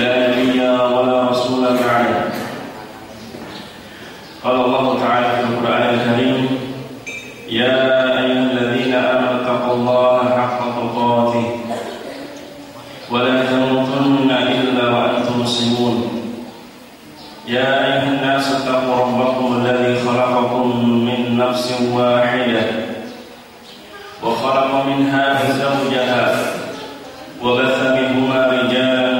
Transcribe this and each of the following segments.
لا نبي ولا رسول بعده. قال الله تعالى في القرآن الكريم يا أيها الذين آمنوا اتقوا الله حق تقاته ولا تموتن إلا وأنتم مسلمون. يا أيها الناس اتقوا ربكم الذي خلقكم من نفس واحدة وخلق منها زوجها وبث منهما رجالا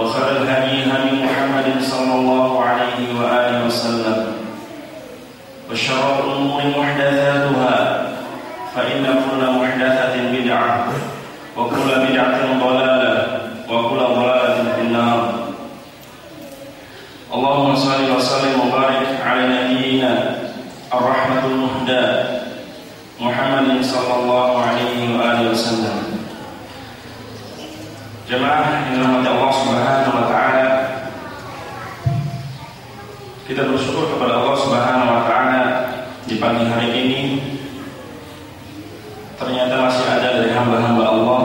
وخير الهدي هدي محمد صلى الله عليه وآله وسلم. وشر الأمور محدثاتها فإن كل محدثة بدعة وكل بدعة ضلالة وكل ضلالة في النار. اللهم صل وسلم وبارك على نبينا الرحمة المهدى محمد صلى الله عليه وآله وسلم. Jemaah yang dirahmati Allah Subhanahu wa taala. Kita bersyukur kepada Allah Subhanahu wa taala di pagi hari ini ternyata masih ada dari hamba-hamba Allah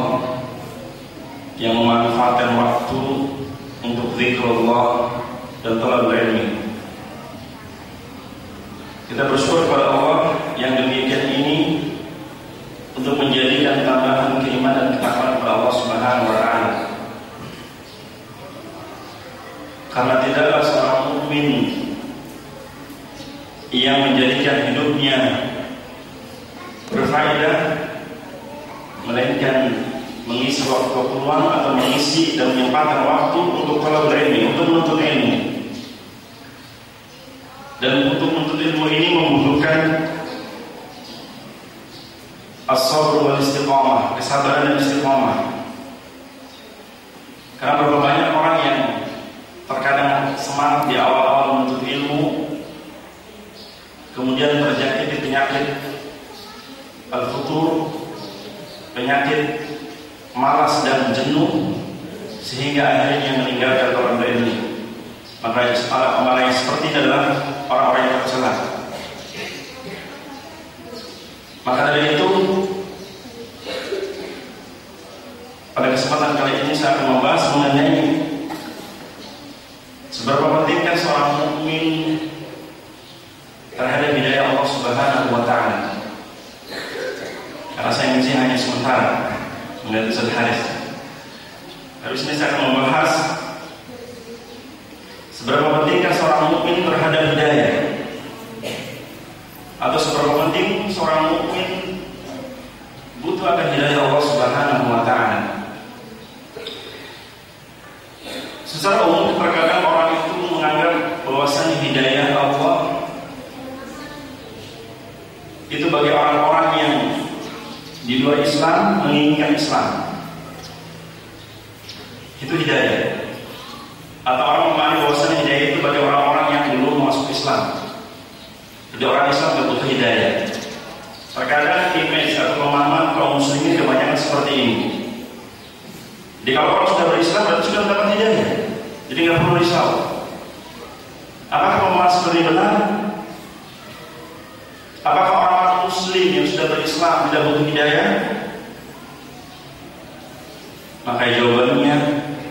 yang memanfaatkan waktu untuk zikrullah dan telah ilmi. Kita bersyukur kepada Allah yang ini untuk menjadikan tambahan keimanan kepada Allah Subhanahu wa taala. Karena tidaklah seorang mukmin yang menjadikan hidupnya berfaedah melainkan mengisi waktu luang atau mengisi dan menyempatkan waktu untuk talabul ilmi, untuk menuntut ilmu. Dan untuk menuntut ilmu ini membutuhkan as-sabr wal istiqamah, kesabaran dan istiqamah. Karena berapa banyak orang yang terkadang semangat di awal-awal menuntut ilmu kemudian terjangkit di penyakit al-futur, penyakit malas dan jenuh sehingga akhirnya meninggalkan orang berilmu. Maka orang yang seperti ini adalah orang-orang yang tercela. Maka dari itu pada kesempatan kali ini saya akan membahas mengenai seberapa pentingkah seorang mukmin terhadap hidayah Allah Subhanahu wa taala. Karena saya ingin hanya sementara mengenai Ustaz Haris. Habis ini saya akan membahas seberapa pentingkah seorang mukmin terhadap hidayah atau seberapa penting seorang mukmin butuh akan hidayah Allah Subhanahu wa taala. Secara umum terkadang orang itu menganggap bahwasanya hidayah Allah itu bagi orang-orang yang di luar Islam menginginkan Islam. Itu hidayah. Atau orang memahami bahwasanya hidayah itu bagi orang-orang yang belum masuk Islam. Jadi orang Islam tidak butuh hidayah. Terkadang image atau pemahaman kaum muslimin kebanyakan seperti ini. Jadi kalau orang sudah berislam berarti sudah mendapat hidayah. Jadi nggak perlu risau. Apakah pemahaman seperti benar? Apakah orang-orang muslim yang sudah berislam tidak butuh hidayah? Maka jawabannya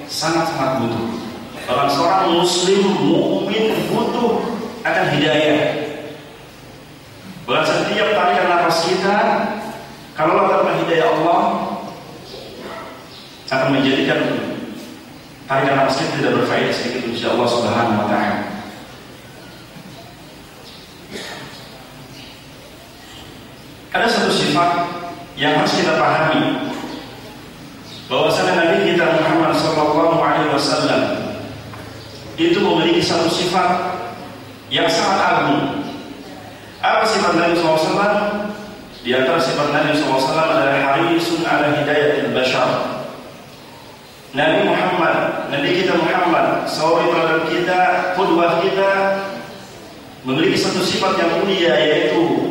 sangat-sangat butuh. Kalau seorang muslim mukmin butuh akan hidayah. Bahkan setiap tarikan nafas kita kalau tanpa hidayah Allah akan menjadikan tarikan kita tidak berfaedah sedikit insya Allah Subhanahu wa taala. Ada satu sifat yang harus kita pahami bahwasanya Nabi kita Muhammad sallallahu alaihi wasallam itu memiliki satu sifat yang sangat agung. Apa sifat Nabi SAW? Di antara sifat Nabi SAW adalah harisun ala hidayatil bashar. Nabi Muhammad, Nabi kita Muhammad, sauri terhadap kita, kudwah kita, memiliki satu sifat yang mulia yaitu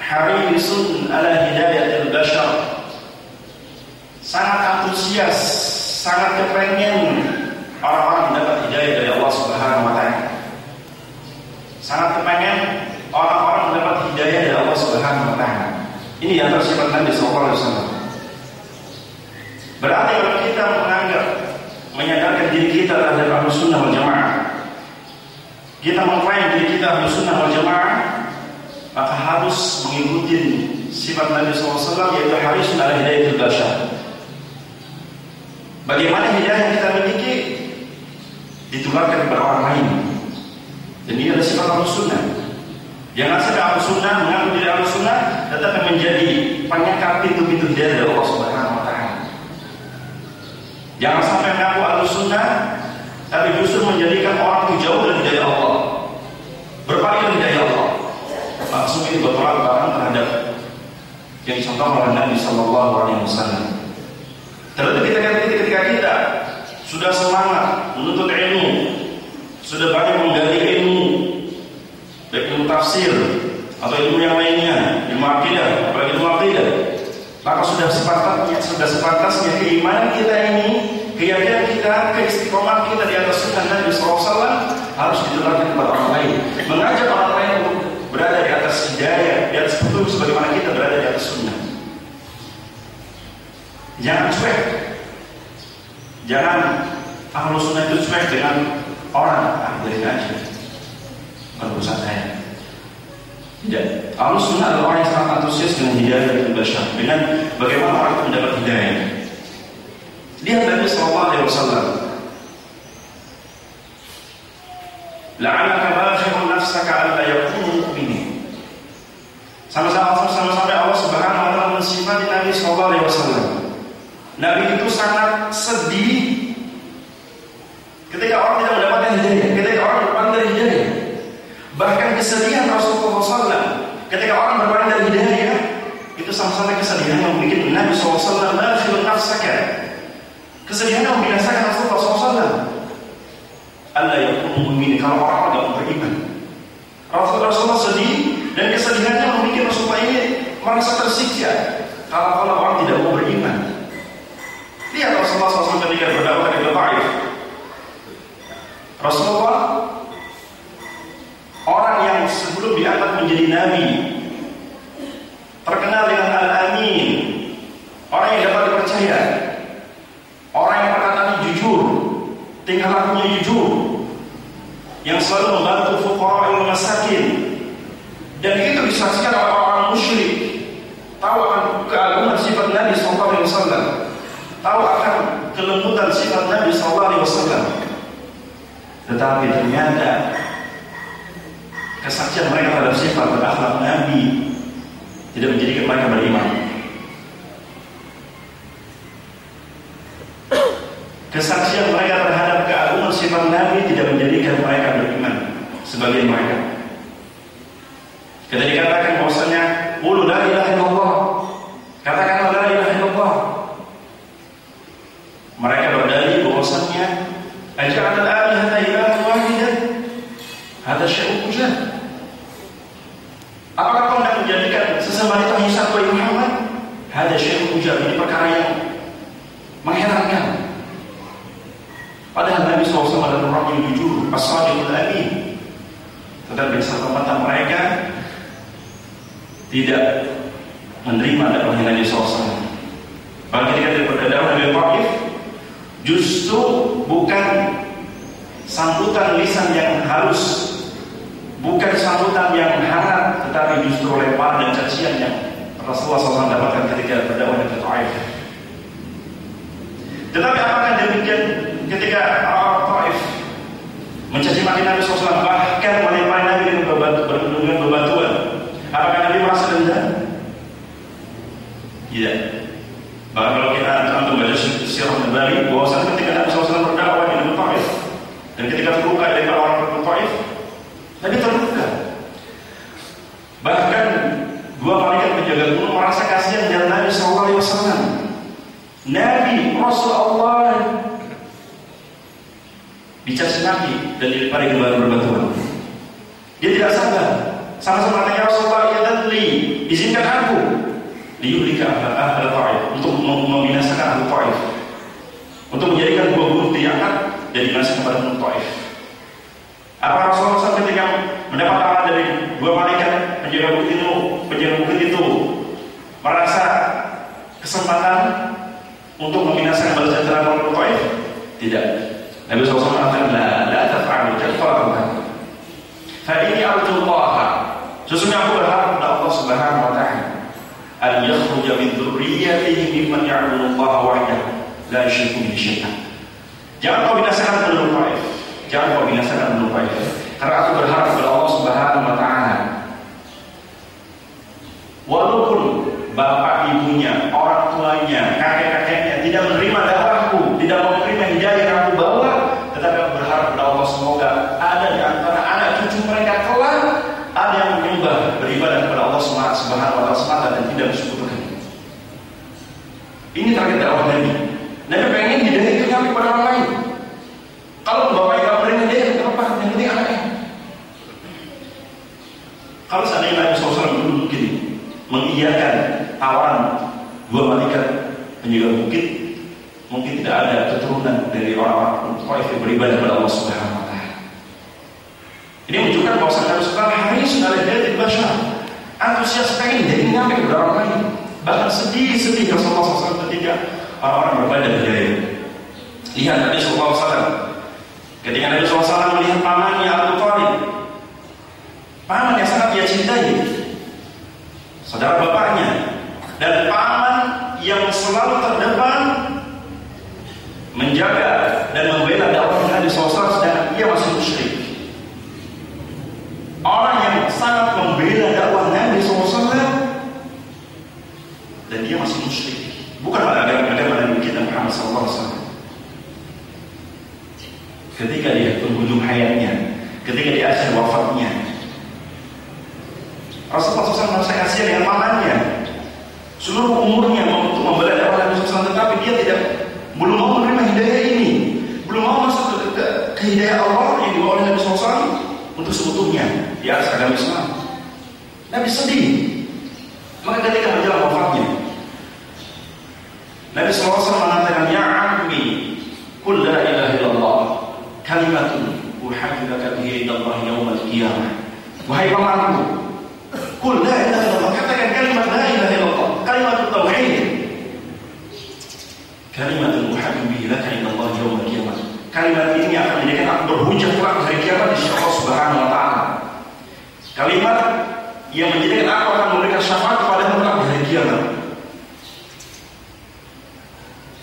harisun ala hidayatil bashar. Sangat antusias, sangat kepengen orang-orang mendapat hidayah dari Allah Subhanahu wa taala. Sangat kepengen orang-orang mendapat hidayah dari Allah Subhanahu wa taala. Ini yang tersifat Nabi sallallahu alaihi wasallam. Berarti kalau kita menganggap menyadarkan diri kita terhadap Ahlus Sunnah wal Jamaah, kita mengklaim diri kita Ahlus Sunnah wal Jamaah, maka harus mengikuti sifat Nabi SAW yaitu harisun ala hidayatul basyar. Bagaimana hidayah yang kita miliki ditularkan kepada orang lain. Dan ini adalah sifat Ahlus Sunnah. Jangan sampai Ahlus Sunnah mengaku diri Ahlus Sunnah tetapi menjadi penyekap pintu-pintu hidayah dari Allah Subhanahu. Jangan sampai mengaku Ahlus Sunnah tapi justru menjadikan orang itu jauh dari hidayah Allah. Berpaling dari hidayah Allah. Ini bertolak belakang terhadap yang dicontohkan oleh Nabi Sallallahu Alaihi Wasallam. Terlebih kita ketika kita sudah semangat menuntut ilmu, sudah banyak menggali ilmu, baik ilmu tafsir atau ilmu yang lainnya, ilmu akidah, apalagi ilmu akidah, maka sudah sepatutnya, sudah sepatasnya keimanan kita ini, keyakinan kita, keistiqomah kita di atas sunnah Nabi SAW harus ditularkan kepada orang lain, mengajak orang lain untuk berada di atas hidayah, di atas petunjuk sebagaimana kita berada di atas sunnah. Jangan cuek. Jangan ahlu sunnah itu cuek dengan orang. Ah, aja. Bukan urusan saya. Tidak. Ahlu sunnah adalah orang yang sangat antusias dengan hidayah dari basyar. Dengan bagaimana orang itu mendapat hidayah. Lihat Nabi Sallallahu Alaihi Wasallam. La'alaka bakhirun nafsaka alla yakunu mu'minin. Sama-sama sama-sama Allah Subhanahu wa taala mensifati Nabi Sallallahu Alaihi Wasallam. Nabi itu sangat sedih ketika orang tidak mendapatkan hidayah, ketika orang dari hidayah. Bahkan kesedihan Rasulullah SAW ketika orang berpaling dari hidayah itu sama-sama kesedihan yang membuat Nabi SAW bakhil nafsaka. Kesedihan yang membinasakan Rasulullah SAW. Allah yang mu'min kalau orang tidak beriman. Rasulullah SAW sedih dan kesedihannya membuat Rasulullah ini merasa tersiksa kalau kalau orang tidak mau beriman. Lihat Rasulullah SAW ketika berdakwah di Taif. Rasulullah orang yang sebelum diangkat menjadi nabi terkenal dengan al-amin, orang yang dapat dipercaya, orang yang perkataannya jujur, tingkah lakunya jujur, yang selalu membantu fuqara yang masakin. Dan itu disaksikan oleh orang musyrik. Tahu akan keagungan sifat Nabi sallallahu alaihi wasallam. Tahu akan kelembutan sifat Nabi sallallahu alaihi. Tetapi ternyata kesaksian mereka terhadap sifat dan akhlak Nabi tidak menjadikan mereka beriman. Kesaksian mereka terhadap keagungan sifat Nabi tidak menjadikan mereka beriman sebagai mereka. Kita dikatakan bahwasanya Ulu la ilaha illallah Katakanlah la ilaha illallah Mereka berdalil bahwasanya Aja'al al-alihata ilaha wahidah Hada ujah Apakah kau hendak menjadikan sesembahan itu hanya satu Muhammad? Hada syai'un ujah Ini perkara yang mengherankan Padahal Nabi SAW adalah orang yang jujur As-sadiqul amin Tetapi mata mereka tidak menerima dakwah Nabi SAW. Bahkan ketika dia berdakwah Nabi Taif, justru bukan sambutan lisan yang halus bukan sambutan yang hangat tetapi justru lempar dan cacian yang Rasulullah SAW dapatkan ketika berdakwah di Taif. Tetapi apakah demikian ketika orang Taif mencaci maki Nabi SAW bahkan melempar Nabi dengan bebatuan? Apakah Nabi merasa rendah? Tidak. Bahkan kalau kita antum baca sirah Nabi, bahwasanya ketika Nabi SAW berdakwah Nabi Taif dan ketika terluka dari orang Taif, Nabi terluka. Bahkan dua malaikat penjaga gunung merasa kasihan dengan Nabi Sallallahu Alaihi Wasallam. Nabi Rasulullah dicaci maki dan ke berbatuan. Dia tidak sabar. Sama-sama tanya Rasulullah ya dadli, izinkan aku liyuhlika ahli Taif untuk membinasakan ahli Taif. Untuk menjadikan dua gunung diangkat dan dibinasakan kepada gunung Taif. Apa Rasulullah SAW ketika mendapat dari dua malaikat penjaga bukit itu, penjaga bukit itu merasa kesempatan untuk membinasakan balas dendam orang Taif? Tidak. Nabi SAW mengatakan, la, la taf'alu, jangan lakukan. Fa ini Allah. Sesungguhnya aku berharap kepada Allah Subhanahu wa taala an yakhruja min dzurriyyatihi mimman ya'budu Allah wahdahu la yusyriku bihi syai'an. Jangan kau binasakan penduduk Taif. Jangan kau binasakan penduduk Taif. Karena aku berharap kepada Allah Subhanahu wa taala. Walaupun bapak ibunya, orang tuanya, kakek-kakeknya tidak menerima dakwahku, tidak menerima hidayah yang aku bawa, tetapi aku berharap kepada Allah semoga ada di antara anak cucu mereka kelak ada yang menyembah beribadah kepada Allah Subhanahu wa taala semata dan tidak bersekutukan. Ini target dakwah Nabi. Nabi pengen hidayah itu nyampe kepada orang lain. Kalau bapaknya nggak menerima hidayah, nggak apa-apa, yang penting anaknya. Kalau seandainya Nabi SAW dulu mungkin mengiyakan tawaran dua malaikat penjaga bukit, mungkin tidak ada keturunan dari orang-orang Taif yang beribadah kepada Allah Subhanahu wa taala. Ini menunjukkan bahwa Nabi SAW haris ala hidayah basyar. Antusias pengen jadi nyampe kepada orang lain. Bahkan sedih-sedih Rasulullah SAW ketika orang-orang berbeda hidayah. Lihat Nabi SAW ketika Nabi SAW melihat pamannya Abu Talib, paman yang sangat dia cintai, saudara bapaknya, dan paman yang selalu terdepan menjaga dan membela dakwah Nabi SAW sedang ia masih musyrik. Orang yang sangat membela dakwah Nabi SAW dan dia masih musyrik. Bukan pada agama Nabi kita Muhammad SAW. Ketika dia penghujung hayatnya, ketika di akhir wafatnya, Rasulullah SAW merasa kasihan dengan pamannya. Seluruh umurnya untuk membela dakwah Nabi SAW, tetapi dia tidak belum mau menerima hidayah ini, belum mau masuk ke, ke, ke hidayah Allah yang dibawa oleh Nabi SAW untuk seutuhnya atas agama Islam. Nabi sedih. Maka ketika menjelang wafatnya, Nabi SAW mengatakan, Ya ammi, kul la ilaha illallah, kalimatun uhajjulaka bihi indallah yawmal qiyamah. Wahai pamanku, kul la ilaha illallah, katakan kalimat la ilaha illallah, kalimat tauhid. Kalimatun Kalimat ini akan menjadikan aku berhujah kelak hari kiamat di Allah Subhanahu wa taala. Kalimat yang menjadikan aku akan memberikan syafaat kepada kelak di hari kiamat.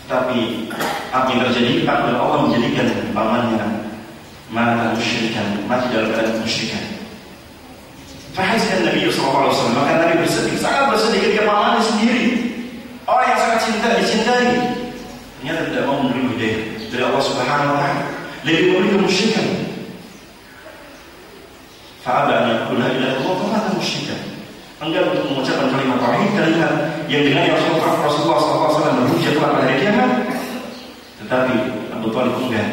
Tapi apa yang terjadi? Takdir Allah menjadikan pamannya mata musyrikan, mati dalam keadaan musyrikan. Fahazan Nabi Sallallahu Wasallam maka Nabi bersedih, sangat bersedih ketika pamannya sendiri orang yang sangat cinta dicintai ternyata tidak mau menerima hidayah dari Allah Subhanahu Wa Taala, lebih memilih kemusyrikan. Fa'aba an yaqul la ilaha illallah wa mata musyrikan. Enggan untuk mengucapkan kalimat tauhid kalimat yang dengan Rasulullah Rasulullah SAW berhujjah pada hari kiamat. Tetapi Abu Talib enggan.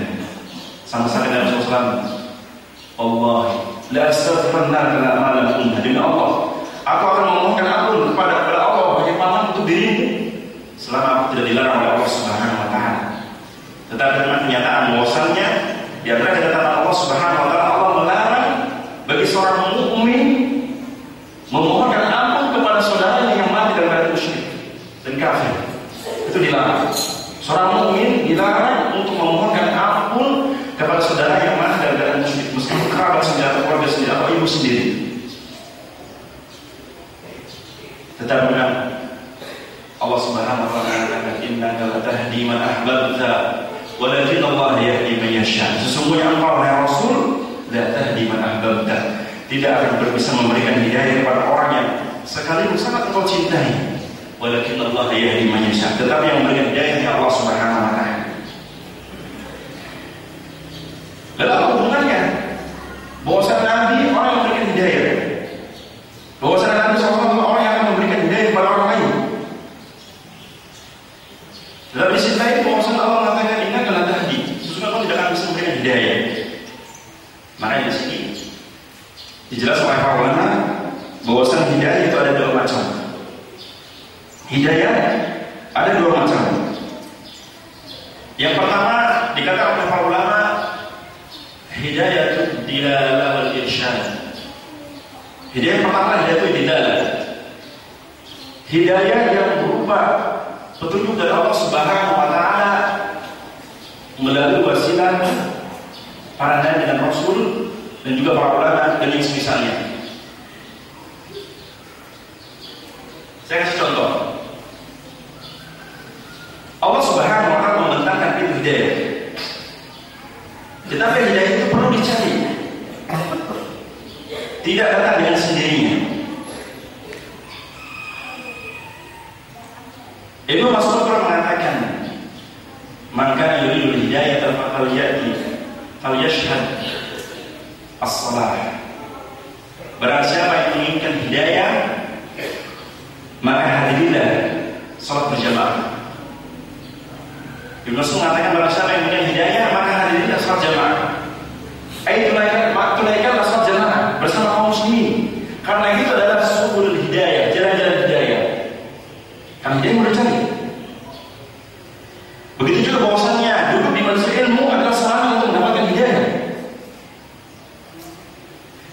Sama-sama dengan Rasulullah Allah la astaghfirna lana ma lam unha demi Allah. Aku akan memohonkan ampun kepada kepada Allah bagi paman untuk dirimu selama aku tidak dilarang oleh Allah Subhanahu wa taala. Tetapi dengan kenyataan bahwasannya di antara ketetapan Allah Subhanahu wa taala Allah melarang bagi seorang mukmin memohonkan ampun kepada saudaranya yang mati dalam keadaan musyrik dan kafir. Itu dilarang. Seorang mukmin dilarang untuk memohonkan ampun kepada saudara yang mati dalam keadaan musyrik meskipun kerabat sendiri atau keluarga sendiri atau ibu sendiri. Tetapi Allah Subhanahu wa taala mengatakan innaka latahdi man ahbabta walakin Allah yahdi man. Sesungguhnya engkau wahai Rasul la tahdi man ahbabta. Tidak akan bisa memberikan hidayah kepada orang yang sekalipun sangat engkau cintai. Walakin Allah yahdi man. Tetapi yang memberikan hidayah Allah Subhanahu wa taala. Lalu apa hubungannya? Bahwasanya Nabi orang yang memberikan hidayah. Bahwasanya Nabi SAW orang yang akan memberikan hidayah kepada orang lain. Dalam di sisi lain bahwasanya Allah mengatakan ini adalah tahdi. Sesungguhnya kau tidak akan bisa memberikan hidayah. Makanya di sini dijelaskan oleh para ulama bahwasanya hidayah itu ada dua macam. Hidayah ada dua macam. Yang pertama dikatakan oleh para ulama hidayah itu dilalah wal irsyad. Hidayah pertama hidayah itu dilalah. Hidayah yang berupa petunjuk dari Allah Subhanahu wa taala melalui wasilah para nabi dan rasul dan juga para ulama dan yang semisalnya. Saya kasih contoh. Allah Subhanahu wa taala membentangkan itu hidayah. Tetapi hidayah itu perlu dicari. Tidak datang dengan sendirinya. Ibnu Mas'ud pernah mengatakan, "Maka yuridu hidayah fal yati fal yashhad as-salah." Barang siapa yang menginginkan hidayah, maka hadirilah salat berjamaah. Ibnu Mas'ud mengatakan barang siapa yang menginginkan hidayah, maka salat jamaah. Ayat tunaikan, tunaikan salat jamaah bersama kaum muslimin. Karena itu adalah subul hidayah, jalan-jalan hidayah. Karena dia mau cari. Begitu juga bahwasannya duduk di majelis ilmu adalah sarana untuk mendapatkan hidayah.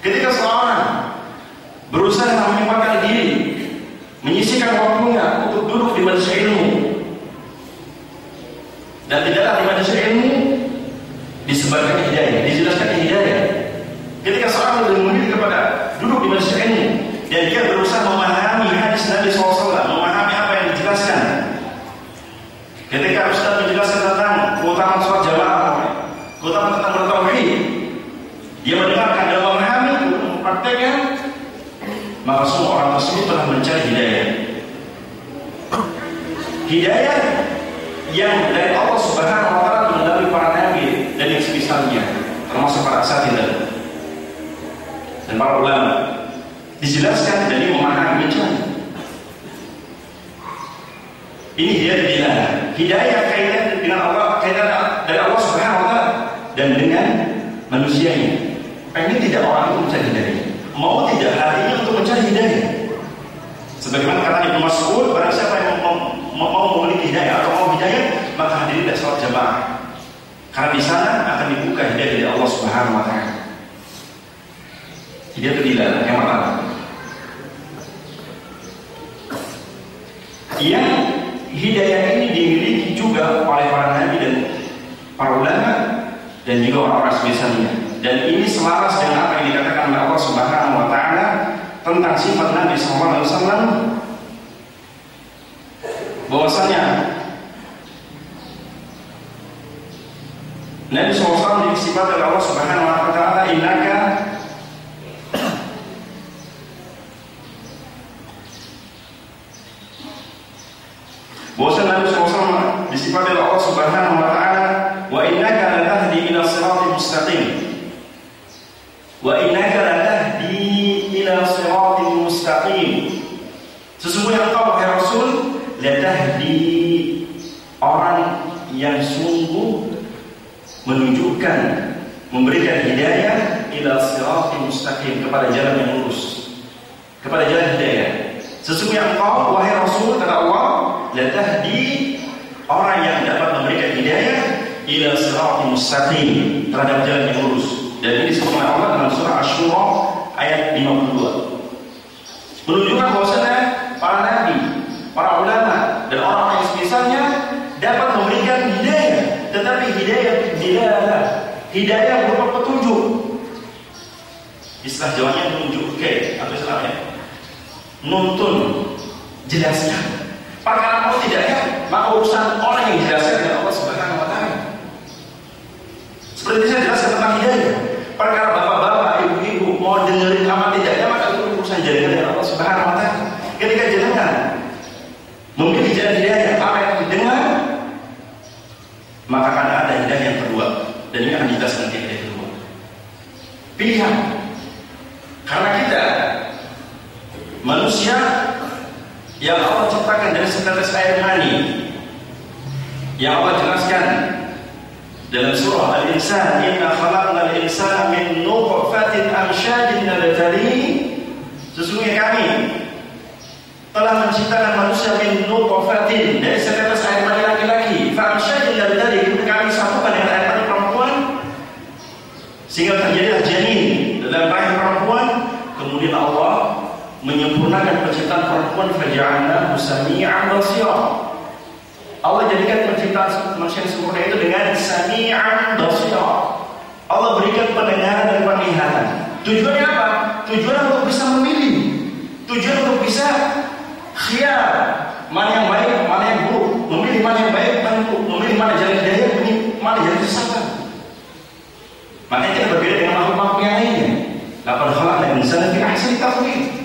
Ketika seorang berusaha menyempatkan diri, menyisikan waktunya untuk duduk di majelis ilmu, dan tidaklah di majelis ilmu disebarkan hidayah, dijelaskan hidayah. Ketika seorang lebih memilih kepada duduk di majelis ilmu dan dia berusaha memahami hadis Nabi SAW, memahami apa yang dijelaskan. Ketika Ustaz menjelaskan tentang keutamaan sholat jamaah, keutamaan tentang bertauhid, dia mendengarkan dan memahami, mempraktekkan, maka semua orang tersebut telah mencari hidayah. Hidayah yang dari Allah Subhanahu wa taala melalui para nabi dan yang semisalnya, termasuk para asatidah dan para ulama dijelaskan dan ini memahami mencari. Ini hidayah kaitan dengan Allah kaitan dari Allah Subhanahu wa taala dan dengan manusianya. Ini tidak orang itu mencari hidayah. Mau tidak hatinya untuk mencari hidayah. Sebagaimana kata Ibnu Mas'ud, barang siapa yang mau, mau, mau memiliki hidayah atau mau hidayah, maka hadirilah sholat jamaah. Karena di sana akan dibuka hidayah dari Allah Subhanahu wa taala. Hidayah itu yang pertama. Yang hidayah ini dimiliki juga oleh para nabi dan para ulama dan juga orang-orang sebisanya. Dan ini selaras dengan apa yang dikatakan oleh Allah Subhanahu wa taala tentang sifat Nabi sallallahu alaihi wasallam bahwasanya Nabi SAW disifat oleh Allah Subhanahu wa taala innaka Bahwasanya Nabi SAW disifat oleh Allah Subhanahu wa taala wa innaka latahdi ila siratal mustaqim. Wa innaka latahdi ila siratal mustaqim. Sesungguhnya engkau wahai Rasul latahdi orang yang sungguh menunjukkan memberikan hidayah ila siratal mustaqim kepada jalan yang lurus. Kepada jalan hidayah. Sesungguhnya engkau wahai Rasul kata Allah latahdi orang yang dapat memberikan hidayah ila siratal mustaqim terhadap jalan yang lurus. Dan ini disebut oleh Allah dalam surah Asy-Syura ayat 52. Menunjukkan bahwasanya para nabi, para ulama dan orang-orang yang semisalnya dapat memberikan hidayah, tetapi hidayah dilalah, hidayah berupa petunjuk. istilah Jawanya nunjuk ke atau istilahnya nuntun jelaskan tidaknya maka urusan orang yang jelaskan dengan Allah Subhanahu wa seperti saya jelaskan tentang hidayah. Perkara bapak-bapak ibu-ibu mau dengerin apa tidaknya maka itu urusan jalan dengan Allah Subhanahu wa taala ketika jenengan memilih jalan hidayah apa yang didengar maka akan ada hidayah yang kedua dan ini akan dijelaskan di hidayah kedua pilihan karena kita manusia yang Allah ciptakan dari setetes air mani yang Allah jelaskan dalam surah Al-Insan inna khalaqnal insana min nutfatin amsyajin nabtalihi sesungguhnya kami telah menciptakan manusia min nutfatin. Dari setetes air mani laki-laki. Fa amsyajin nabtalihi kami satukan dengan air mani perempuan. Sehingga terjadilah janin dalam rahim perempuan. Kemudian Allah menyempurnakan penciptaan perempuan faja'alna sami'an basira. Allah jadikan penciptaan manusia yang sempurna itu dengan sami'an basira. Allah berikan pendengaran dan penglihatan. Tujuannya apa? Tujuan untuk bisa memilih. Tujuan untuk bisa khiyar mana yang baik, mana yang buruk, memilih mana yang baik, mana yang buruk, memilih mana jalan hidayah, memilih mana jalan kesesatan. Makanya kita berbeda dengan makhluk-makhluk yang lainnya. Laqad khalaqna insana fi ahsani taqwim.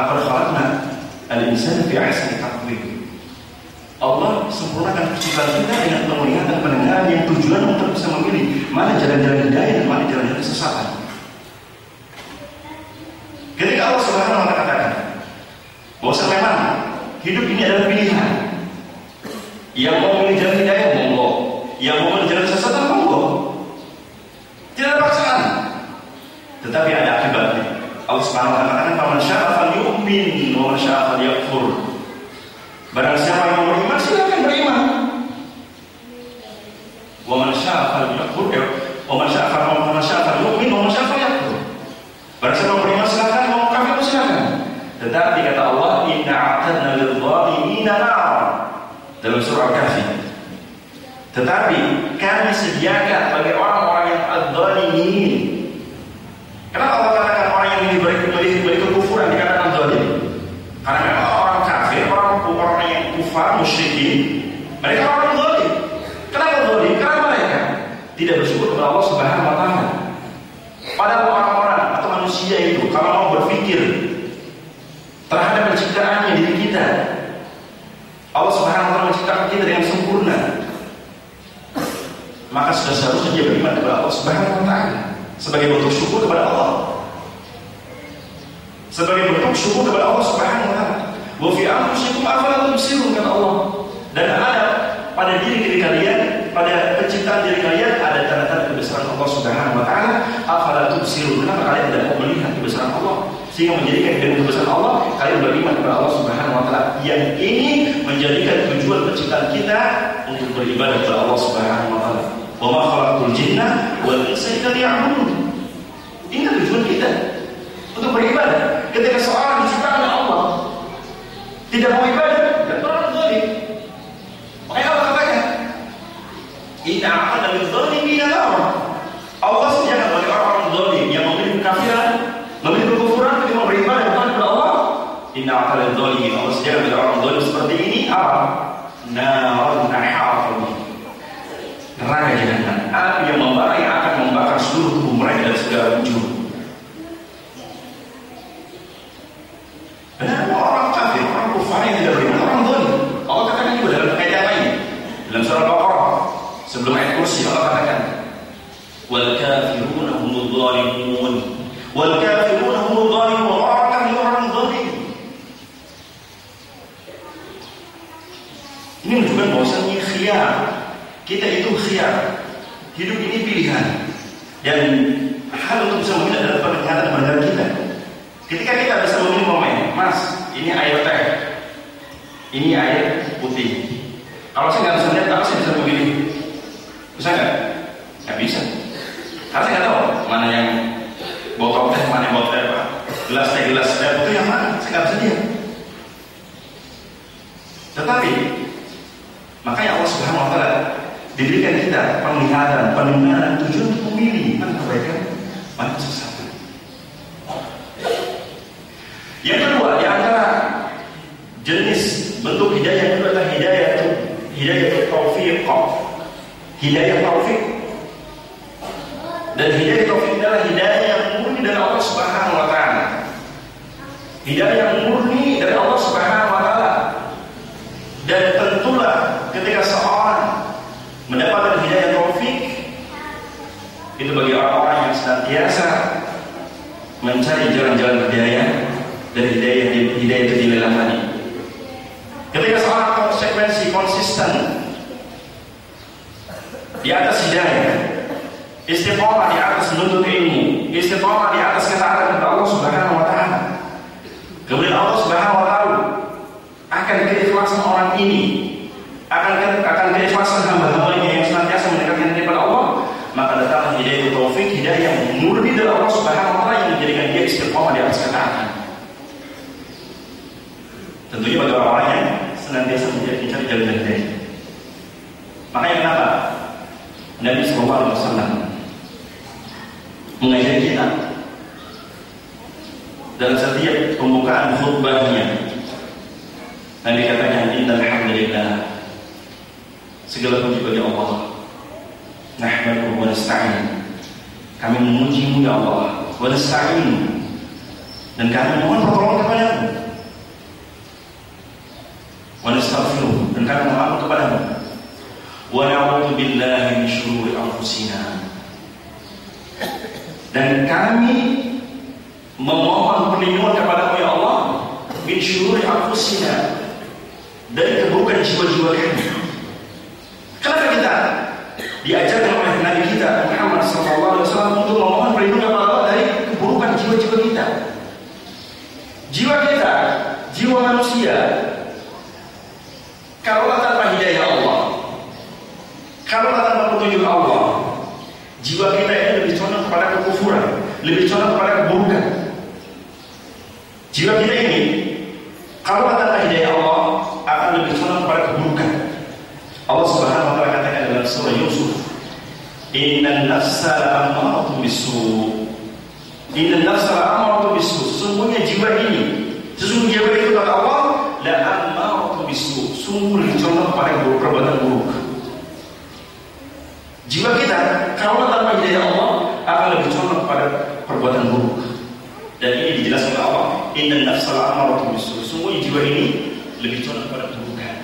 Laqad khalaqna al-insana fi ahsani taqwim. Allah sempurnakan penciptaan kita dengan penglihatan pendengaran yang tujuan untuk bisa memilih mana jalan-jalan hidayah dan mana jalan-jalan kesesatan. Ketika Allah Subhanahu wa taala katakan bahwa memang hidup ini adalah pilihan. Yang mau memilih jalan hidayah monggo, yang mau memilih jalan kesesatan monggo. Tidak ada paksaan. Tetapi ada akibatnya. Allah Subhanahu wa taala katakan faman syaa falyu'min wa man syaa falyakfur. Barang siapa yang beriman silakan beriman. Wa man syaa falyakfur. Wa man syaa falyu'min wa man syaa falyu'min wa man syaa falyakfur. Barang siapa yang beriman silakan, mau kafir silakan. Tetapi kata Allah, "Inna a'tadna lil-dhalimina nar." Dalam surah Al-Kahfi. Tetapi kami sediakan bagi orang-orang yang adzalimin. Kenapa Allah katakan orang yang diberi diberi, diberi kekufuran dikatakan zalim? Karena memang orang kafir, orang orang yang kufar, musyrikin, mereka orang zalim. Kenapa zalim? Karena mereka tidak bersyukur kepada Allah Subhanahu wa taala. Padahal orang-orang atau manusia itu kalau mau berpikir terhadap penciptaannya diri kita, Allah Subhanahu wa taala menciptakan kita dengan sempurna. Maka sudah seharusnya dia beriman kepada Allah Subhanahu wa taala sebagai bentuk syukur kepada Allah. Sebagai bentuk syukur kepada Allah Subhanahu wa taala. Wa fi Allah. Dan ada pada diri diri kalian, pada penciptaan diri kalian ada tanda-tanda kebesaran Allah Subhanahu wa taala. Afala tubsirun. Kenapa kalian tidak mau melihat kebesaran Allah? Sehingga menjadikan dengan kebesaran Allah kalian beriman kepada Allah Subhanahu wa taala. Yang ini menjadikan tujuan penciptaan kita untuk beribadah kepada Allah Subhanahu wa taala. Wa ma khalaqtul jinna wal insa illa liya'budun. Ini tujuan kita untuk beribadah. Ketika seorang diciptakan oleh Allah tidak mau ibadah dan orang zalim. Makanya Allah katakan, "Inna a'adna lil zalimina nar." Allah sediakan bagi orang-orang zalim yang memiliki kekafiran, memiliki kekufuran ketika beribadah kepada Allah. Inna a'adna lil zalimin. Allah sediakan bagi orang zalim seperti ini apa? Narun nahafun. Neraka jahanam, api yang membara yang akan membakar seluruh tubuh mereka dari segala penjuru. Dan orang kafir, orang kufar yang tidak beriman, orang zalim. Allah katakan juga dalam ayat lain. Dalam surah Al-Baqarah, sebelum ayat kursi Allah katakan, "Wal kafiruna humul zalimun." Wal kafiruna humul zalimun. Orang kafir orang. Ini menunjukkan bahwasanya khiyar. Kita itu khiyar. Hidup ini pilihan. Dan hal untuk bisa memilih adalah peningkatan pendengaran kita. Ketika kita bisa memilih pemain, Mas, ini air teh, ini air putih. Kalau saya nggak bisa lihat, kalau saya bisa memilih, bisa nggak? Nggak bisa. Karena saya nggak tahu mana yang botol teh, mana yang botol teh, gelas teh, gelas teh putih yang mana? Saya nggak bisa lihat. Tetapi makanya Allah Subhanahu Wa Taala diberikan kita penglihatan, pendengaran, tujuan untuk memilih mana kebaikan, mana kesesatan. Yang kedua, di antara jenis bentuk hidayah itu adalah hidayah itu hidayah itu taufiq, hidayah taufik. Dan hidayah taufik adalah hidayah yang murni dari Allah Subhanahu wa taala. Hidayah yang murni dari Allah Subhanahu wa taala. Dan tentulah ketika seorang mendapatkan hidayah taufik itu bagi orang-orang yang senantiasa mencari jalan-jalan hidayah dan hidayah hidayah itu dilelahani. Ketika seorang konsekuensi konsisten di atas hidayah, istiqomah di atas menuntut ilmu, istiqomah di atas ketaatan kepada Allah Subhanahu wa taala. Kemudian Allah Subhanahu wa taala akan keikhlasan orang ini akan akan keikhlasan hamba-hambanya yang senantiasa mendekatkan diri kepada Allah maka datanglah hidayah hidayah yang murni dari Allah Subhanahu wa taala yang menjadikan dia istiqomah di atas ketaatan. Tentunya bagi orang-orang yang senantiasa mencari jalan hidayah. Makanya kenapa Nabi Sallallahu Alaihi Wasallam mengajari kita dalam setiap pembukaan khutbahnya. Nabi katakan innal hamdalillah segala puji bagi Allah. Nahmaduhu wa nasta'in kami memujimu ya Allah. Wa dan kami mohon pertolongan kepadamu. Wa dan kami mohon kepadamu. Wa na'udzu billahi min syururi anfusina. Dan kami memohon perlindungan kepadamu ya Allah min syururi anfusina. Dari keburukan jiwa-jiwa kami. Kenapa kita diajarkan oleh Nabi kita Muhammad SAW untuk memohon perlindungan Allah dari keburukan jiwa-jiwa kita jiwa kita jiwa manusia kalau tanpa hidayah Allah kalau tanpa petunjuk Allah jiwa kita ini lebih condong kepada kekufuran lebih condong kepada keburukan. Jiwa kita ini kalau tanpa hidayah Allah akan lebih condong kepada keburukan Allah Subhanahu wa taala katakan dalam surah Yusuf Inna nafsa la'amaratun bisu Inna nafsa la'amaratun bisu Sesungguhnya jiwa ini Sesungguhnya jiwa itu kata Allah La'amaratun bisu Sungguh condong kepada perbuatan buruk. Jiwa kita Kalau tanpa hidayah Allah Akan lebih condong kepada perbuatan buruk. Dan ini dijelaskan oleh Allah Inna nafsa la'amaratun bisu Sesungguhnya jiwa ini Lebih condong kepada keburukan.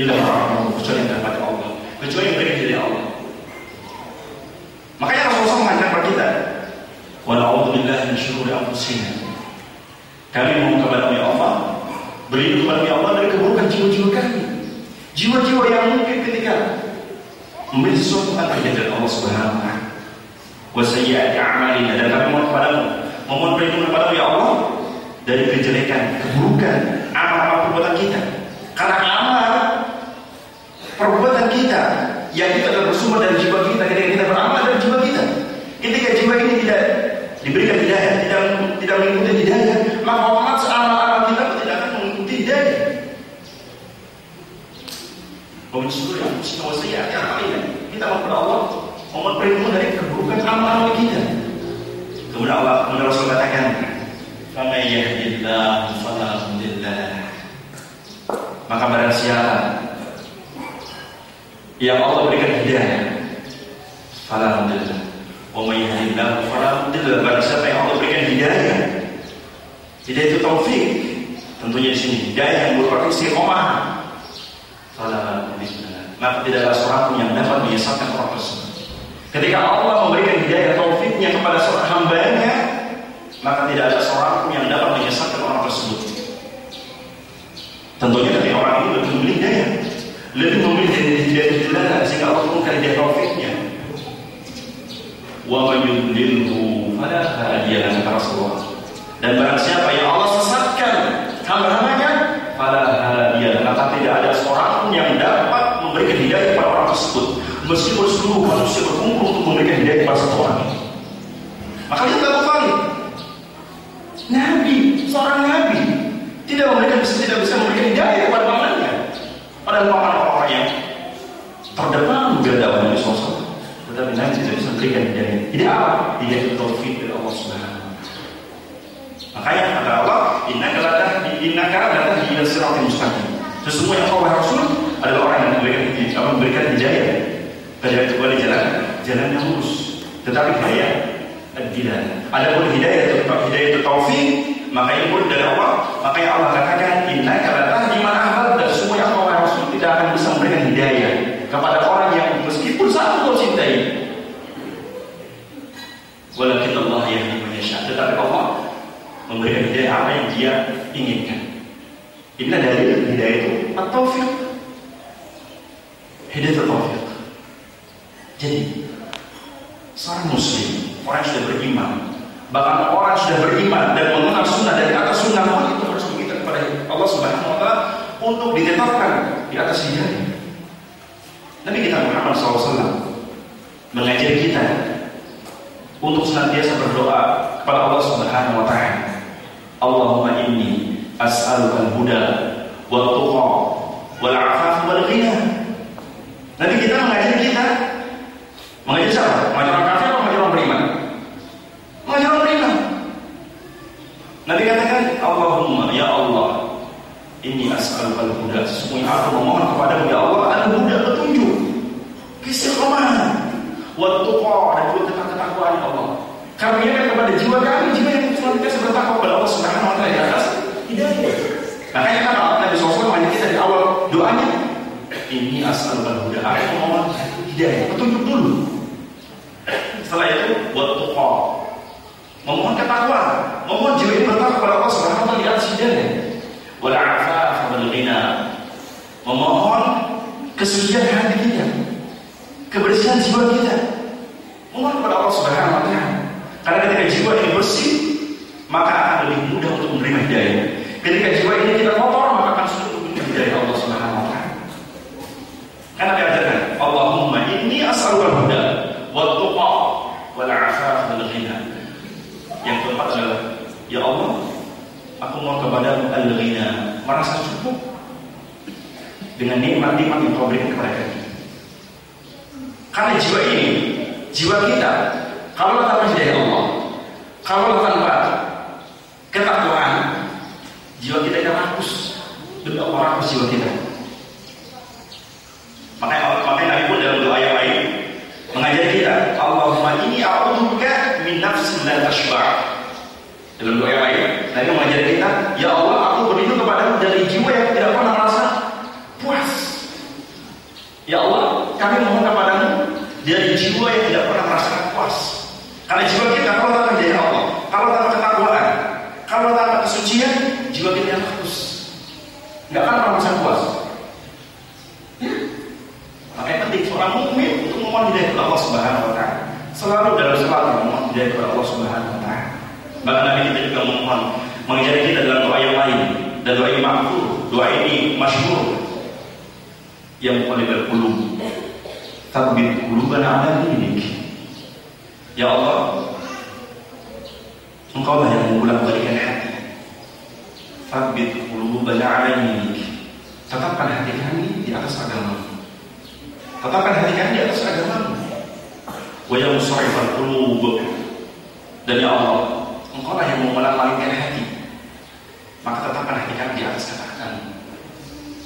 Illa rahmatullahi Kecuali yang dapat Allah. Kecuali yang hidayah Allah Makanya Rasulullah mengajarkan kepada kita Wa na'udzubillahi min syururi anfusina. Kami mohon kepada ya Allah Berlindung kepada ya Allah dari keburukan jiwa-jiwa kami Jiwa-jiwa yang mungkin ketika Memberi sesuatu hidayah dari Allah Subhanahu wa taala. Sayyi'ati a'malina dan kami mohon kepadamu Memohon perlindungan kepadamu ya Allah Dari kejelekan, keburukan Amal-amal perbuatan kita Karena amal Perbuatan kita Yang kita adalah bersumber dari jiwa kita Ketika kita beramal kita Ketika jiwa ini tidak diberikan hidayah Tidak, tidak mengikuti hidayah. Maka otomatis amal-amal kita tidak akan mengikuti hidayah. Bahwa seluruh yang mesti saya ini Kita mohon kepada Allah Mohon perlindungan dari keburukan amal-amal kita. Kemudian Allah Kemudian katakan Fama yahdillahu fala mudillah. Maka barang siapa yang Allah berikan hidayah fala mudillah wa may yahdihillahu fala mudillah barang siapa yang Allah berikan hidayah hidayah itu taufik tentunya di sini. Hidayah yang berupa istiqomah fala maka tidak ada seorang pun yang dapat menyesatkan orang tersebut? Ketika Allah memberikan hidayah taufiknya kepada seorang hambanya maka tidak ada seorang pun yang dapat menyesatkan orang tersebut. Tentunya ketika orang ini lebih memilih hidayah. Lebih memilih hidayah hidayah sehingga Allah turunkan hidayah taufiknya wa fala hadiya lahu dan barang siapa yang Allah sesatkan hamba-hambanya fala hadiya maka tidak ada seorang pun yang dapat memberikan hidayah kepada orang tersebut. Meskipun seluruh manusia berkumpul untuk memberikan hidayah kepada satu orang. Maka kita Bukhari Nabi seorang Nabi tidak memberikan tidak bisa memberikan hidayah kepada pamannya pada orang-orang yang terdepan bila dakwah Nabi SAW. Nabi tidak bisa berikan hidayah. Tidak apa? Hidayah taufik dari Allah Subhanahu Makanya kata Allah, Inna kalata inna kalata ila siratal mustaqim. Sesungguhnya Allah Rasul adalah orang yang memberikan hidayah, memberikan hidayah pada kepada jalan jalan yang lurus. Tetapi hidayah tidak. Ada pun hidayah itu hidayah itu taufik, maka pun dari Allah. Makanya Allah katakan, Inna kalata di mana dan sesungguhnya Allah Rasul tidak akan bisa memberikan hidayah kepada orang yang meskipun satu kau cintai. Walakin Allah yang menyesat. Tetapi Allah memberikan hidayah apa yang dia inginkan. Ini dari hidayah itu at-taufiq. Hidayah at-taufiq. Jadi seorang muslim, orang yang sudah beriman, bahkan orang yang sudah beriman dan mengenal sunnah dari atas sunnah itu harus meminta kepada Allah Subhanahu wa taala untuk ditetapkan di atas hidayah. Nabi kita Muhammad SAW mengajari kita untuk senantiasa berdoa kepada Allah Subhanahu wa taala Allahumma inni as'aluka al-huda wal tuqa wal afaf wal ghina. Nanti kita mengajari kita mengajari siapa? Mengajari orang kafir atau mengajari orang beriman? Mengajari orang beriman. Nanti katakan Allahumma ya Allah ini as'aluka al-huda. Sesungguhnya aku memohon kepada ya Allah al-huda petunjuk. Keistiqomahan. Wa tuqa dan juga ketakwaan ya Allah. Akan kepada jiwa kami, jiwa yang senantiasa bertakwa kepada Allah Subhanahu wa taala di atas hidayah. Makanya kan Nabi SAW hanya kita di awal doanya ini asal huda. Aku mohon hidayah, petunjuk dulu. Setelah itu buat tuqa. Memohon ketakwaan, memohon jiwa ini bertakwa kepada Allah Subhanahu wa taala di atas hidayah. Wal afaf wal ghina. Memohon kesucian hati kita, kebersihan jiwa kita. Memohon kepada Allah Subhanahu wa taala. Karena ketika jiwa ini bersih, maka akan lebih mudah untuk menerima hidayah. Ketika jiwa ini kita kotor, maka akan sulit untuk menerima hidayah Allah Subhanahu wa taala. Karena diajarkan, Allahumma inni as'aluka huda wa tuqa wal afaf wal ghina. Yang keempat adalah, ya Allah, aku mau kepada al-ghina, merasa cukup dengan nikmat-nikmat yang kau berikan kepada kami. Karena jiwa ini, jiwa kita kalau tanpa hidayah Allah, kalau tanpa ketakwaan, jiwa kita akan rakus. Demi Allah rakus jiwa kita. Makanya, makanya Nabi pun dalam doa yang lain mengajari kita, Allahumma ini a'udzubika min nafsin la tashba'. Dalam doa yang lain, Nabi mengajari kita, Ya Allah, aku berlindung kepadamu dari jiwa yang tidak pernah merasa puas. Ya Allah, kami mohon kepadamu dari jiwa yang tidak pernah merasakan puas. Karena jiwa kita kalau tanpa dari Allah, kalau tanpa ketakwaan, kalau tanpa kesucian, jiwa kita yang harus nggak akan pernah bisa puas. Ya. Makanya penting seorang mukmin untuk memohon hidayah kepada Allah Subhanahu Wa Taala. Selalu dalam sholat memohon hidayah kepada Allah Subhanahu Wa Taala. Bahkan Nabi kita juga memohon mengajari kita dalam doa yang lain dan doa ini makhluk, doa ini masyhur yang muqallibal qulub. Tabbit qulubana ala dinik. Ya Allah, Engkau lah yang membolak balikan hati. Tabbit qulubana ala. Tetapkan hati kami di atas agama. Tetapkan hati kami di atas agama. Wa ya musarrifal qulub. Dan ya Allah, Engkau lah yang membolak balikan hati. Maka tetapkan hati kami di atas kata-katamu.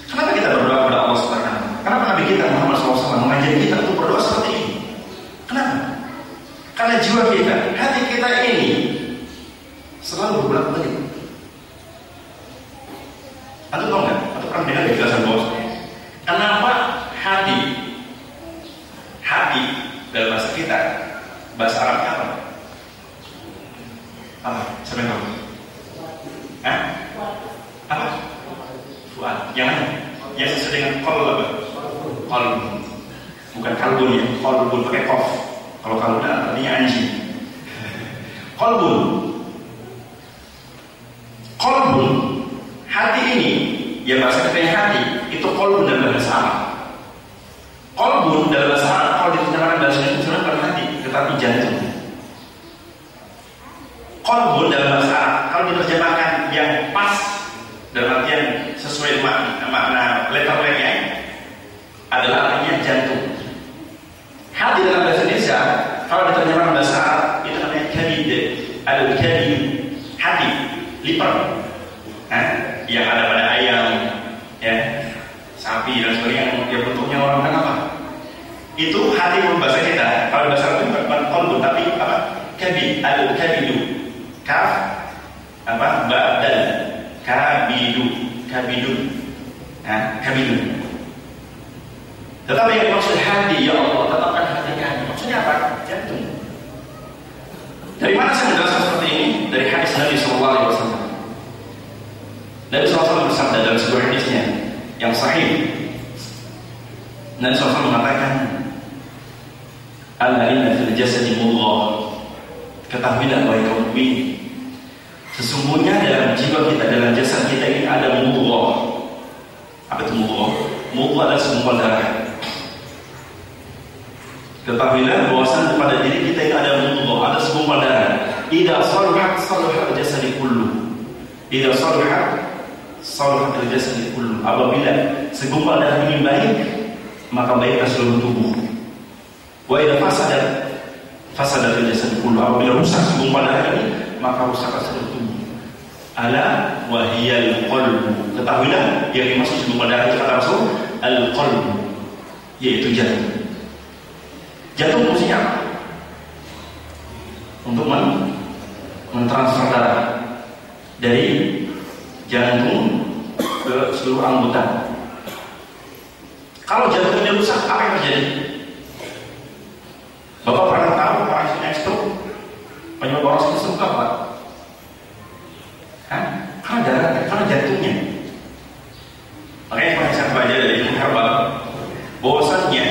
Kenapa kita berdoa kepada Allah Subhanahu Kenapa Nabi kita Muhammad SAW mengajari kita untuk berdoa seperti ini? Karena jiwa kita, hati kita ini selalu berbolak balik. Atau tahu nggak? Atau pernah dengar penjelasan bos? Kenapa hati, hati dalam bahasa kita, bahasa Arabnya apa? Apa? Siapa yang tahu? Hah? Apa? Fuad. Yang mana? Yang sesuai dengan kol apa? Kolbun. Bukan kalbun ya, kolbun pakai kof. Kalau kalbun artinya anjing. Kolbun. Kolbun. Hati ini, yang bahasa kita hati, itu kolbun dalam bahasa Arab. Kolbun dalam bahasa Arab, kalau diterjemahkan bahasa Indonesia bukan hati, tetapi jantung. Kolbun dalam bahasa Arab, kalau diterjemahkan yang pas dalam artian sesuai makna, makna letter adalah artinya jantung. Al-kabidu hati, liper. Nah, yang ada pada ayam, ya, sapi dan sebagainya yang bentuknya orang kan apa? Itu hati bahasa kita. Kalau bahasa Arab itu bukan kolbun tapi apa? Kabid, al-kabidu. Kaf apa? Ba dan kabidu, kabidun. Nah, kabidun. Tetapi yang maksud hati, ya Allah, tetapkan hati kami. Maksudnya apa? Jantung. Dari mana saya menjelaskan seperti ini? Dari hadis Nabi Sallallahu Alaihi Wasallam. Nabi SAW bersabda dalam sebuah hadisnya yang sahih. Nabi SAW mengatakan, Ala inna fil jasadi mudghah. Ketahuilah wahai kaum mukmin, sesungguhnya dalam jiwa kita, dalam jasad kita ini ada mudghah. Apa itu mudghah? Mudghah adalah segumpal darah. Ketahuilah bahwasan pada diri kita ini ada mudghah, ada segumpal darah. Idza saluhat saluhat jasadi kullu. Idza saluhat saluhat jasadi kullu. Apabila segumpal darah ini baik, maka baiklah seluruh tubuh. Wa idza fasadat fasadat jasadi kullu. Apabila rusak segumpal darah ini, maka rusaklah seluruh tubuh. Ala wahiyal qalbu. Ketahuilah yang dimaksud segumpal darah itu kata Rasul al-qalbu yaitu jantung. Jantung fungsinya apa? Untuk men mentransfer darah dari jantung ke seluruh anggota. Kalau jantungnya rusak, apa yang terjadi? Bapak pernah tahu orang yang stroke? Penyebab orang stroke apa? Hah? Karena darah, karena jantungnya. Makanya pernah saya baca dari ilmu herbal bahwasannya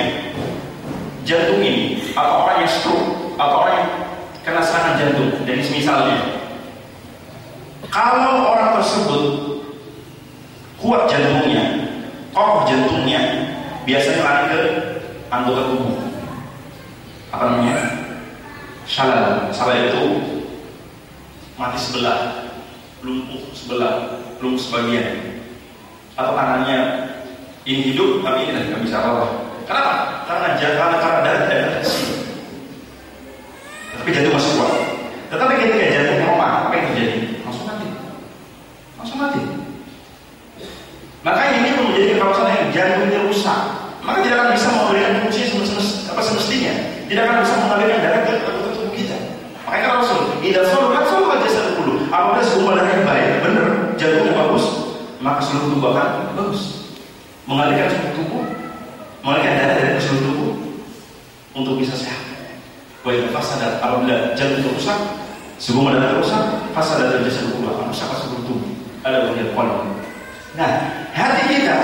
jantung ini atau orang yang stroke atau orang yang kena serangan jantung dan misalnya kalau orang tersebut kuat jantungnya biasanya lari ke anggota tubuh apa namanya shalal shalal itu mati sebelah lumpuh sebelah lumpuh sebagian atau tangannya ini hidup tapi ini nggak bisa apa Kenapa? Karena karena karena darah tidak ada Tapi jantung masih kuat. Tetapi ketika jantungnya lemah, apa yang terjadi? Langsung mati. Langsung mati. Makanya ini menjadi kawasan yang jantungnya rusak. Maka tidak akan bisa memberikan fungsi apa semestinya. Tidak akan bisa mengalirkan darah ke tubuh kita. Makanya Rasul, tidak selalu kan selalu aja satu dulu. Apabila segumpal darah yang baik, benar, jantungnya bagus, maka seluruh tubuh akan bagus. Mengalirkan seluruh tubuh Mengalirkan darah dari seluruh tubuh untuk bisa sehat. Wa fasada apabila jantung rusak, segumpal darah rusak, fasada dari jasad tubuh akan rusak seluruh tubuh. Ada bagian kolom. Nah, hati kita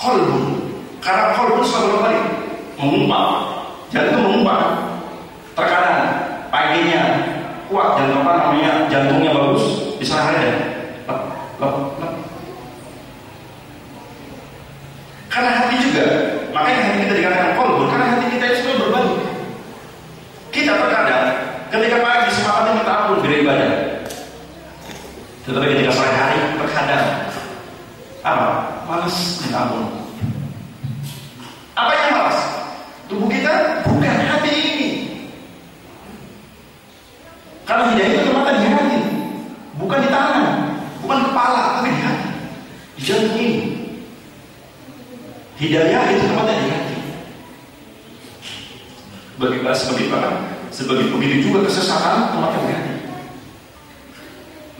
kolbun karena kolbun selalu berbalik mengumpat jantung mengumpat terkadang paginya kuat dan apa namanya jantungnya bagus bisa lep, Karena hati juga, makanya hati kita dikatakan kolbun, karena hati kita itu sudah berbalik. Kita terkadang ketika pagi semangatnya kita ampun beribadah. Tetapi ketika sore hari terkadang apa? Malas minta ampun. Apa yang malas? Tubuh kita bukan hati ini. Karena hidayah itu tempatnya di hati, bukan di tangan, bukan kepala, tapi di hati, jantung ini. Hidayah itu tempatnya di hati. Bagi sebagai apa? Sebagai pemilik juga kesesatan tempatnya di hati.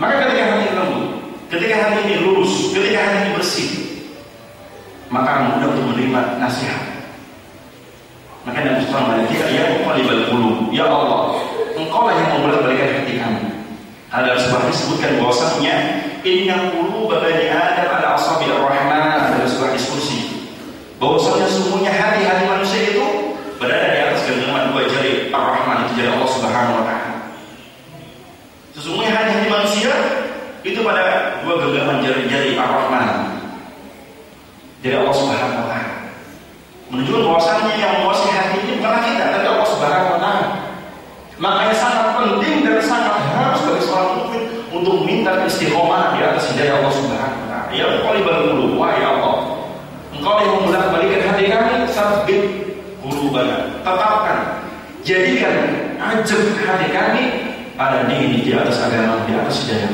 Maka ketika hati ini lembut, ketika hati ini lurus, ketika hati ini bersih, maka mudah untuk menerima nasihat. Maka Nabi Muhammad mengatakan, Ya Muqallibal Qulub, Ya Allah, Engkau lah yang membolak balikan hati kami. Ada sebuah disebutkan bahwasanya Inna qulub bani Adam ala asabi ar-Rahman dalam sebuah diskusi bahwasanya semuanya hati-hati manusia itu berada di atas genggaman dua jari Ar-Rahman itu jari Allah Subhanahu wa taala. Sesungguhnya hati-hati manusia itu pada dua genggaman jari-jari Ar-Rahman. Dari Allah Subhanahu wa taala. Menunjukkan bahwasanya yang menguasai hati ini bukanlah kita, tapi Allah Subhanahu wa taala. Makanya sangat penting dan sangat harus bagi seorang mukmin untuk minta istiqomah di atas hidayah Allah Wa. Ya qalibal qulub, wahai Allah, Engkau yang membolak balikan hati kami, sabit qulubana. Tetapkan, jadikan ajab hati kami ada di di atas agama, di atas hidayah.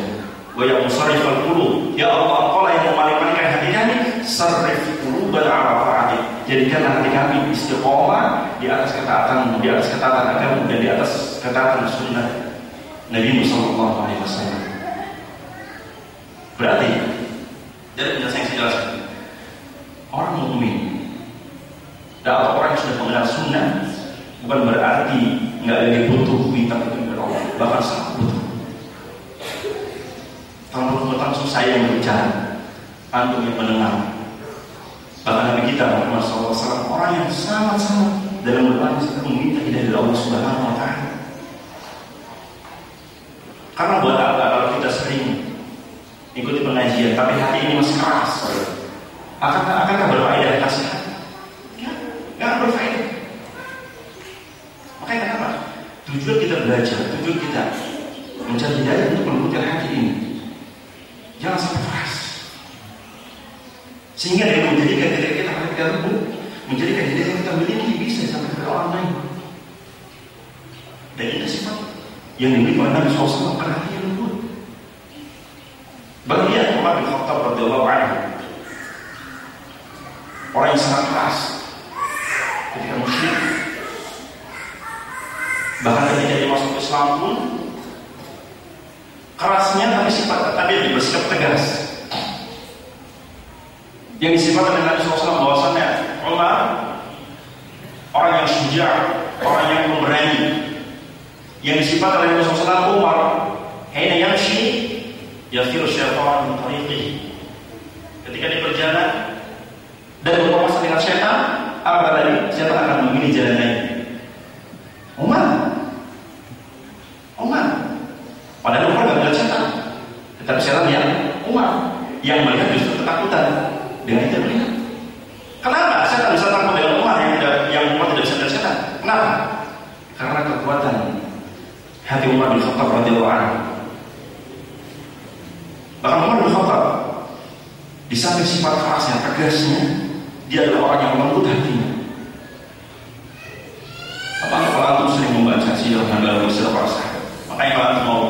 Wa ya musarrifal qulub, ya Allah, Engkau yang memalingkan hati kami, sarrif qulubana ala ta'atik. Jadikan hati kami istiqomah di atas ketaatan, di atas ketaatan agama dan di atas ketaatan sunnah Nabi Muhammad alaihi wasallam. Berarti dari penjelasan yang saya jelaskan, orang mukmin dan orang yang sudah mengenal sunnah bukan berarti nggak lagi butuh minta petunjuk Allah, bahkan sangat butuh. Kalau langsung saya yang berbicara, antum yang mendengar. Bahkan Nabi kita Muhammad SAW orang yang sangat-sangat dalam berdoa sangat meminta hidayah dari Allah Subhanahu Wa Taala. Karena buat apa kalau kita sering ikuti pengajian, tapi hati ini masih keras, akankah akankah berfaedah kasih? Ya, nggak berfaedah. Makanya kenapa? Tujuan kita belajar, tujuan kita mencari hidayah untuk melembutkan hati ini. Jangan sampai keras. Sehingga dia menjadikan ketika kita kita lembut, menjadikan hidayah yang kita miliki bisa sampai ke orang lain. Dan itu sifat yang dimiliki oleh Nabi SAW karena yang lembut. Bagian Umar bin Khattab radhiyallahu anhu. Orang yang sangat keras. Ketika musyrik. Bahkan ketika dia masuk Islam pun kerasnya tapi sifat tapi dia bersikap tegas. Yang disifatkan dengan Nabi SAW bahwasannya Umar orang yang suja orang yang pemberani. Yang disifatkan oleh Nabi SAW Umar hina yamshi yafiru syaitan min tariqih ketika dia berjalan dan berpapasan dengan syaitan apa tadi? Syaitan akan memilih jalan lain. Umar. Umar. Padahal Umar gak melihat syaitan. Tetapi syaitan yang Umar. Yang melihat justru ketakutan. Dengan itu melihat. Kenapa syaitan bisa takut dengan Umar yang tidak yang Umar tidak bisa melihat syaitan? Kenapa? Karena kekuatan hati Umar bin Khattab radhiyallahu anhu bahkan Umar bin Khattab di samping sifat kerasnya tegasnya dia adalah orang yang lembut hatinya Apakah kalau antum sering membaca sirah Nabi sirah para? Makanya kalau antum mau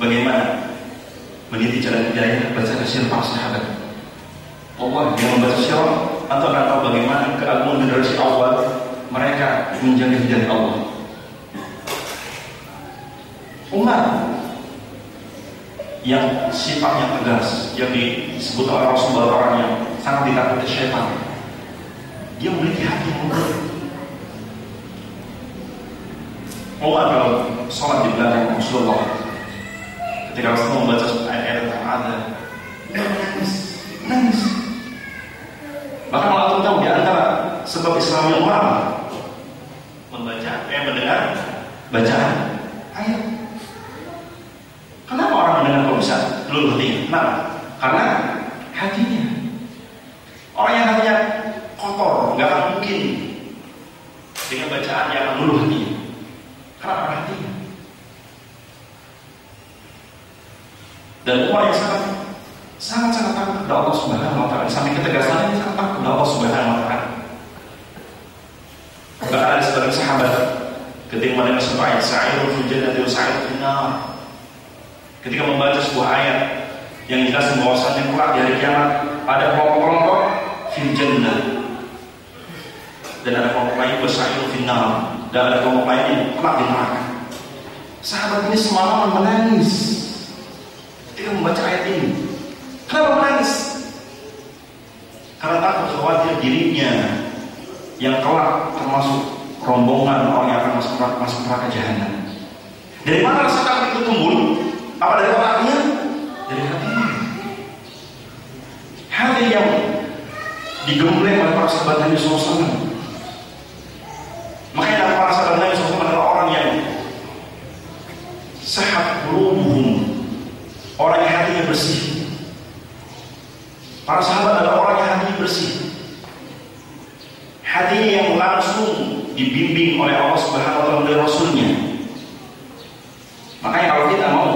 bagaimana meniti jalan hidayah baca sirah para sahabat. Allah yang membaca sirah atau akan tahu bagaimana keagungan generasi awal mereka menjaga hidayah Allah. Umar yang sifatnya tegas yang disebut oleh Rasulullah orang yang sangat ditakuti syaitan. Dia memiliki hati yang lembut Umar kalau sholat di belakang Rasulullah? Ketika Rasulullah membaca ayat-ayat ada dia menangis menangis. Bahkan kalau tahu di antara sebab Islam yang Umar membaca eh mendengar bacaan ayat kenapa orang mendengar kalau bisa luluh kenapa karena hatinya orang yang hatinya kotor nggak akan mungkin dengan bacaan yang meluluh hatinya Kenapa hatinya? Dan Umar yang sangat sangat sangat takut kepada Allah Subhanahu Wa Taala sampai ketegasan ini sangat takut kepada Allah Subhanahu Wa Taala. Bahkan ada sebagian sahabat ketika mereka sebuah ayat sa'irun fil jannati wa sa'irun fil. Ketika membaca sebuah ayat yang jelas bahwasannya kelak di hari kiamat ada kelompok-kelompok fil dan ada kelompok lain bersa'irun fil nar dan ada kelompok lain yang kelak di neraka. Sahabat ini semalam menangis ketika membaca ayat ini. Kenapa menangis? Karena takut khawatir dirinya yang kelak termasuk rombongan orang yang akan masuk neraka, masuk neraka jahanam. Dari mana rasa takut itu tumbuh? Apa dari otaknya? Dari hatinya. Hati yang digembleng oleh para sahabat Nabi SAW Makanya para sahabat Nabi SAW adalah orang yang sehat qulubuhum, orang yang hatinya bersih. Para sahabat adalah orang yang hatinya bersih. Hatinya yang langsung dibimbing oleh Allah Subhanahu wa taala Rasulnya. Makanya kalau kita mau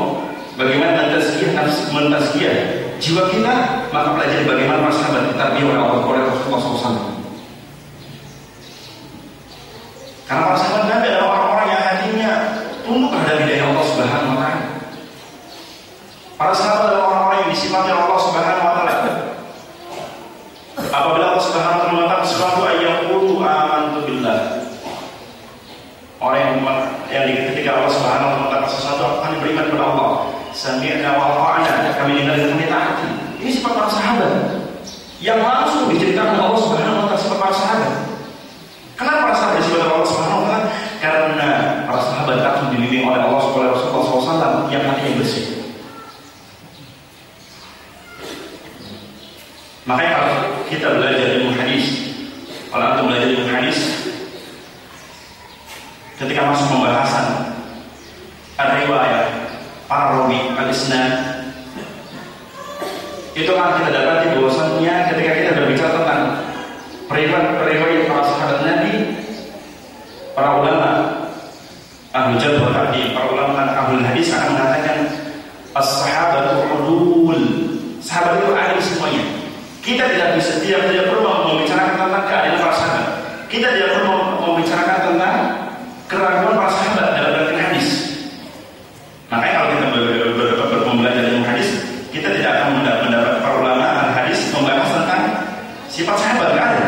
bagaimana mentazkiyah nafsu mentazkiyah jiwa kita, maka pelajari bagaimana para sahabat kita oleh Allah oleh Rasulullah SAW. Karena para Sifatnya hebat kan?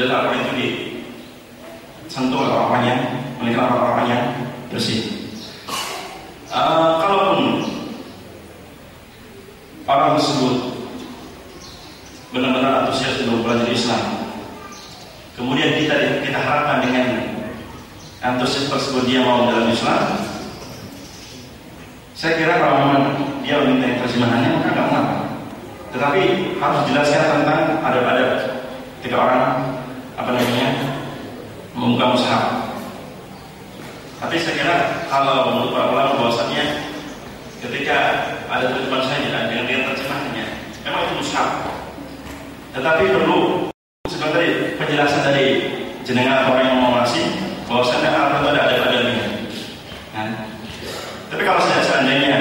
adalah orang itu disentuh atau apanya melihat apa-apanya bersih. Uh, kalaupun orang tersebut benar-benar antusias untuk belajar Islam, kemudian kita kita harapkan dengan antusias tersebut dia mau dalam Islam, saya kira kalau memang dia meminta terjemahannya maka nggak mengapa. Tetapi harus jelaskan tentang adab-adab tiga orang apa namanya membuka mushaf. Tapi saya kira kalau menurut para ulama bahwasannya ketika ada tujuan saja dengan dia terjemahnya, memang itu mushaf. Tetapi perlu sebagai penjelasan dari jenengan atau orang yang mau ngasih bahwasannya apa itu ada ada adabnya. Nah, tapi kalau saya seandainya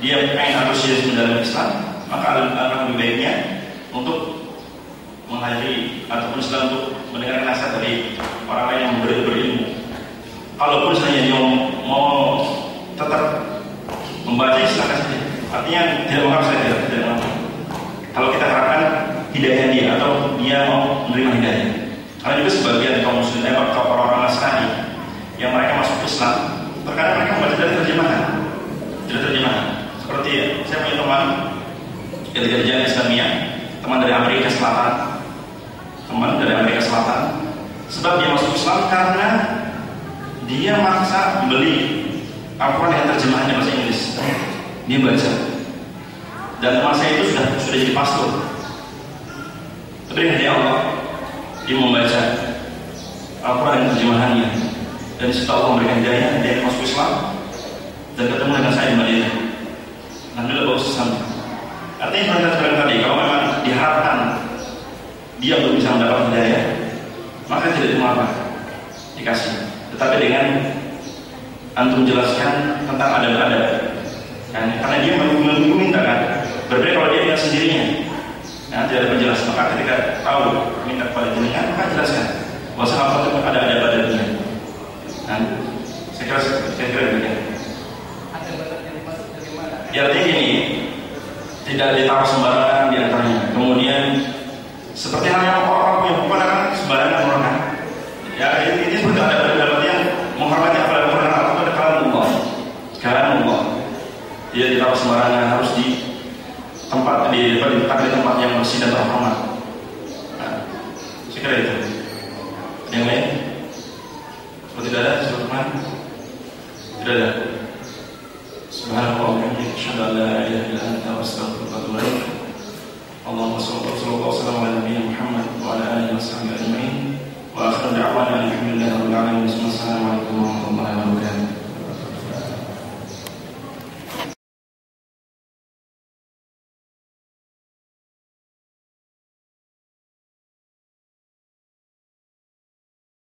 dia pengen antusias mendalam Islam, maka alangkah lebih baiknya untuk menghadiri ataupun Islam untuk mendengar nasihat dari orang lain yang ber berilmu. Kalaupun saya dia mau tetap membaca silakan saja. Artinya tidak mengharap saya tidak tidak mengharap. Kalau kita harapkan hidayah dia atau dia mau menerima hidayah. Karena juga sebagian kaum muslim, eh, kaum orang-orang Nasrani yang mereka masuk Islam, terkadang mereka membaca dari terjemahan, dari terjemahan. Seperti ya, saya punya teman yang dari jalan Islamiyah, teman dari Amerika Selatan, teman dari Amerika Selatan, sebab dia masuk Islam karena dia maksa beli Al-Quran dengan terjemahannya bahasa Inggris. Dia baca. Dan teman saya itu sudah sudah jadi pastor. Tapi dengan Allah, dia membaca Al-Quran dengan terjemahannya. Dan setelah Allah memberikan hidayah, dia masuk Islam dan ketemu dengan saya di Madinah. Alhamdulillah bagus Islam. Artinya perintah tadi, kalau memang diharapkan dia belum bisa mendapat hidayah, maka tidak cuma apa dikasih. Tetapi dengan antum jelaskan tentang adab-adab. Kan? Karena dia meminta kan. Berbeda kalau dia ingat sendirinya. Nah, tidak ada penjelasan. Maka ketika tahu minta kepada jenengan, maka jelaskan. Bahwa apa itu ada adab-adabnya. Nah, saya kira saya kira demikian. Ya artinya ini tidak ditaruh sembarangan di antaranya. Kemudian seperti hal yang orang punya buku kan sembarangan orang kan. Ya ini, ini seperti ada dalam yang menghormati apa yang pernah atau pada kalam Allah. Dia ditaruh sembarangan harus di tempat di tempat di tempat yang bersih dan terhormat. Nah, saya kira itu. Yang lain? Kalau tidak ada, sebutkan. Tidak ada. Subhanallah wa bihamdihi asyhadu an la اللهم صل وسلم على نبينا محمد وعلى آله وصحبه أجمعين. وآخر دعوانا الحمد لله رب العالمين. والسلام عليكم ورحمة الله وبركاته.